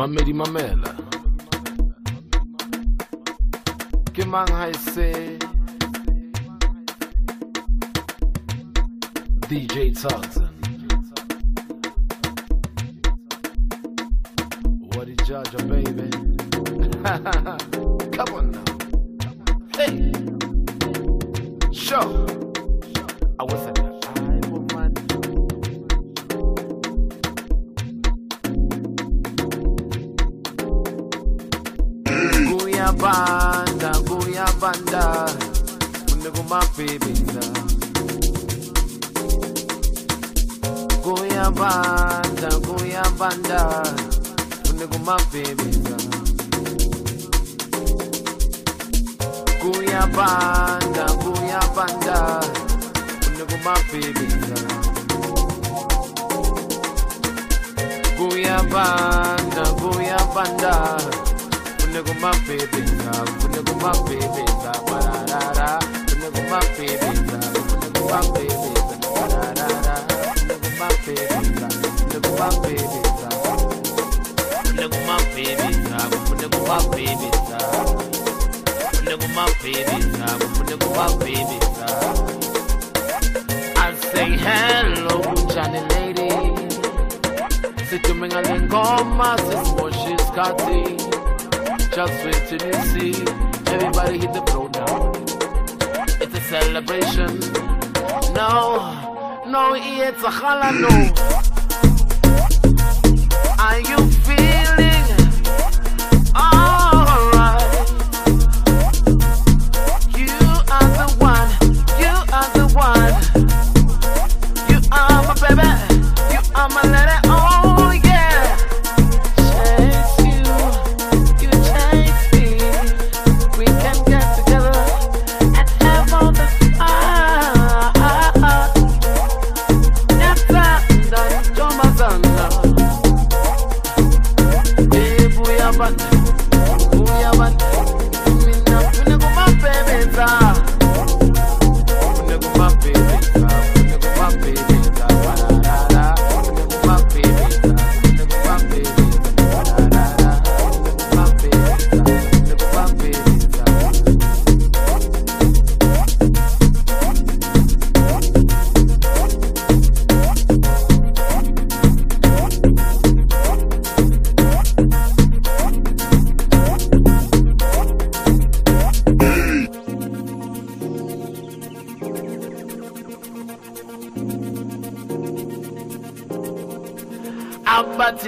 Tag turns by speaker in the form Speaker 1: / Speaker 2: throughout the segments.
Speaker 1: mamedi mamela. Ke mang ha se? Dj Tartan what is Jaja baby? Come on now. Hey. Show. I Kuyabanda, kuyabanda, kunekumabhebheza. Kuyabanda, kuyabanda, kunekumabhebheza. Kuyabanda, kuyabanda, kunekumabhebheza. Kuyabanda, kuyabanda. Bebeza, kune kuma bebeza. I say hello, Johnny lady. Just wait till you see everybody hit the floor now. It's a celebration. No, no, it's a holla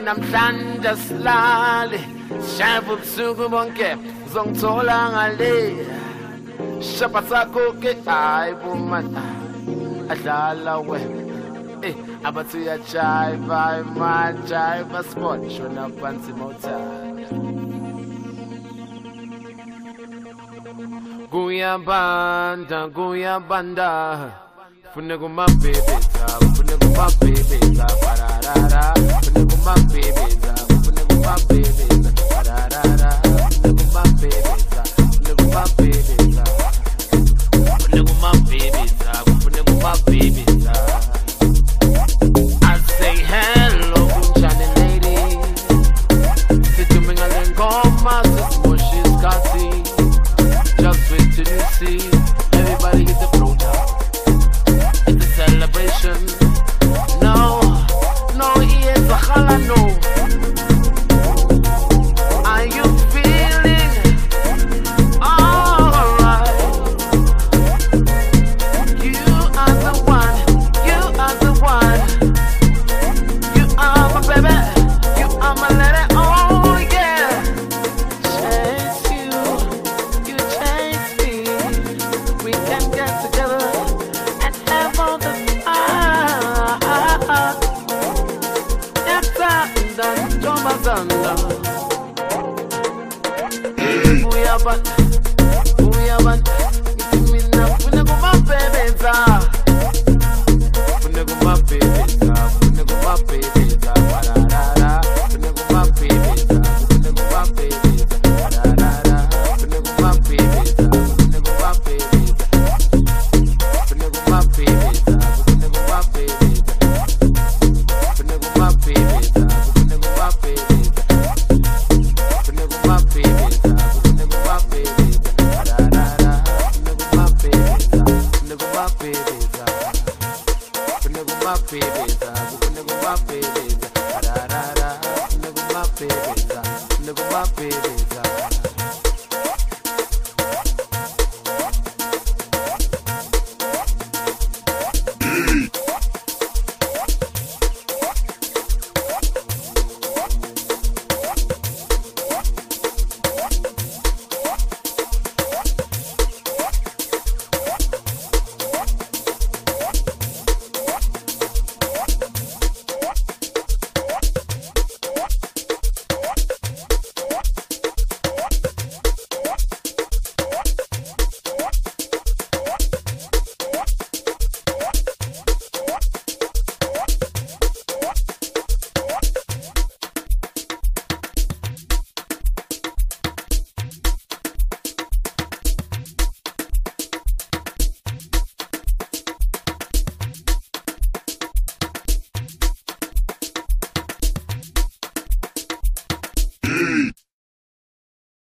Speaker 1: namhlanje silale shaya ubusuku bonke. Uzongithola ngale. Shapa sakho ke hayi woman adlala wena. Eh, abathi uyajiva imajiva sport shona phansi mawuthanda kuyabanda kuyabanda. Fune kumabhebheza fune kumabhebheza pararara my baby. Jomazanda. Uyabana, uyabana. Mina look at my baby.